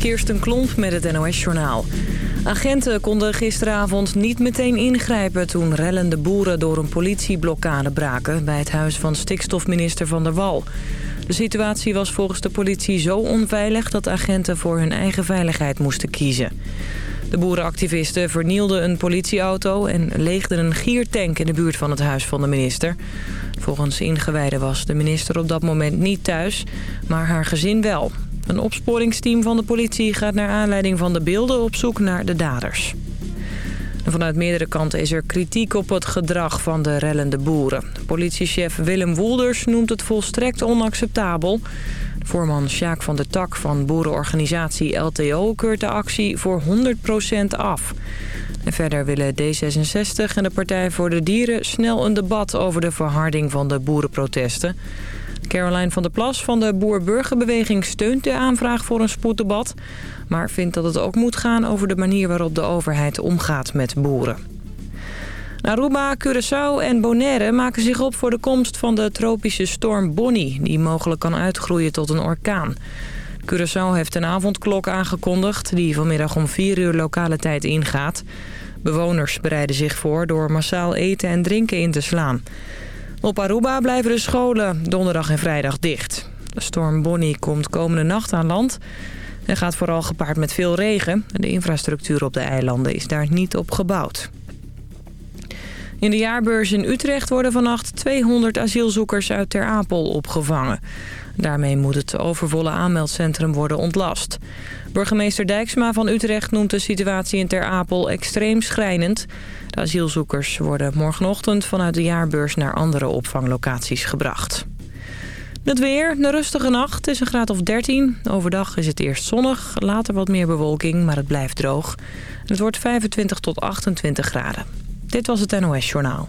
Kirsten Klomp met het NOS-journaal. Agenten konden gisteravond niet meteen ingrijpen... toen rellende boeren door een politieblokkade braken... bij het huis van stikstofminister Van der Wal. De situatie was volgens de politie zo onveilig... dat agenten voor hun eigen veiligheid moesten kiezen. De boerenactivisten vernielden een politieauto... en leegden een giertank in de buurt van het huis van de minister. Volgens ingewijden was de minister op dat moment niet thuis... maar haar gezin wel. Een opsporingsteam van de politie gaat naar aanleiding van de beelden op zoek naar de daders. vanuit meerdere kanten is er kritiek op het gedrag van de rellende boeren. Politiechef Willem Woelders noemt het volstrekt onacceptabel. Voorman Sjaak van der Tak van boerenorganisatie LTO keurt de actie voor 100% af. En verder willen D66 en de Partij voor de Dieren snel een debat over de verharding van de boerenprotesten. Caroline van der Plas van de Boer-Burgerbeweging steunt de aanvraag voor een spoeddebat... maar vindt dat het ook moet gaan over de manier waarop de overheid omgaat met boeren. Aruba, Curaçao en Bonaire maken zich op voor de komst van de tropische storm Bonnie... die mogelijk kan uitgroeien tot een orkaan. Curaçao heeft een avondklok aangekondigd die vanmiddag om 4 uur lokale tijd ingaat. Bewoners bereiden zich voor door massaal eten en drinken in te slaan. Op Aruba blijven de scholen donderdag en vrijdag dicht. De storm Bonnie komt komende nacht aan land en gaat vooral gepaard met veel regen. De infrastructuur op de eilanden is daar niet op gebouwd. In de jaarbeurs in Utrecht worden vannacht 200 asielzoekers uit Ter Apel opgevangen. Daarmee moet het overvolle aanmeldcentrum worden ontlast. Burgemeester Dijksma van Utrecht noemt de situatie in Ter Apel extreem schrijnend. De asielzoekers worden morgenochtend vanuit de jaarbeurs naar andere opvanglocaties gebracht. Het weer, de rustige nacht, is een graad of 13. Overdag is het eerst zonnig, later wat meer bewolking, maar het blijft droog. Het wordt 25 tot 28 graden. Dit was het NOS Journaal.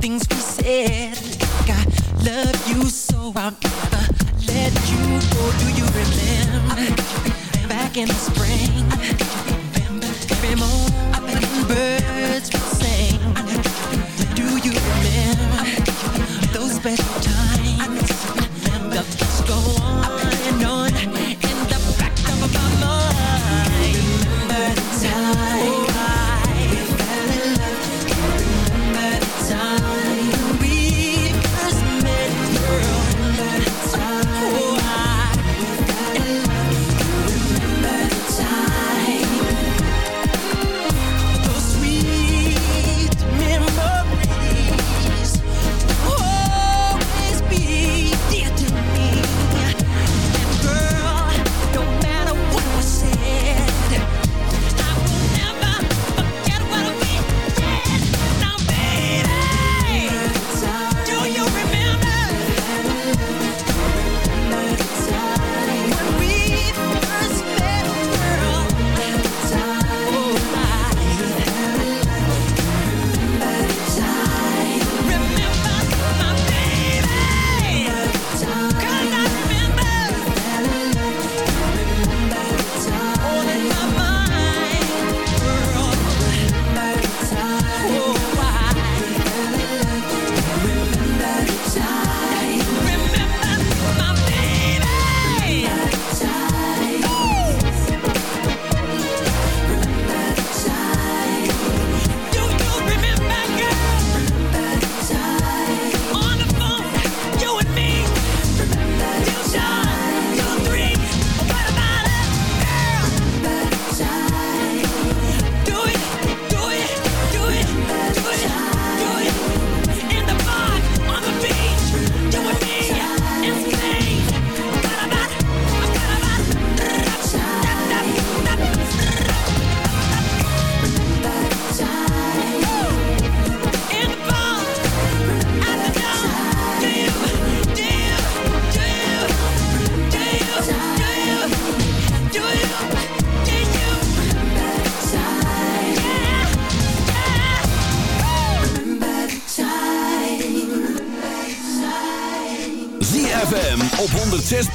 things we said. Like I love you so I'll never let you go. Do you remember? Back in the spring? Remember.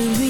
to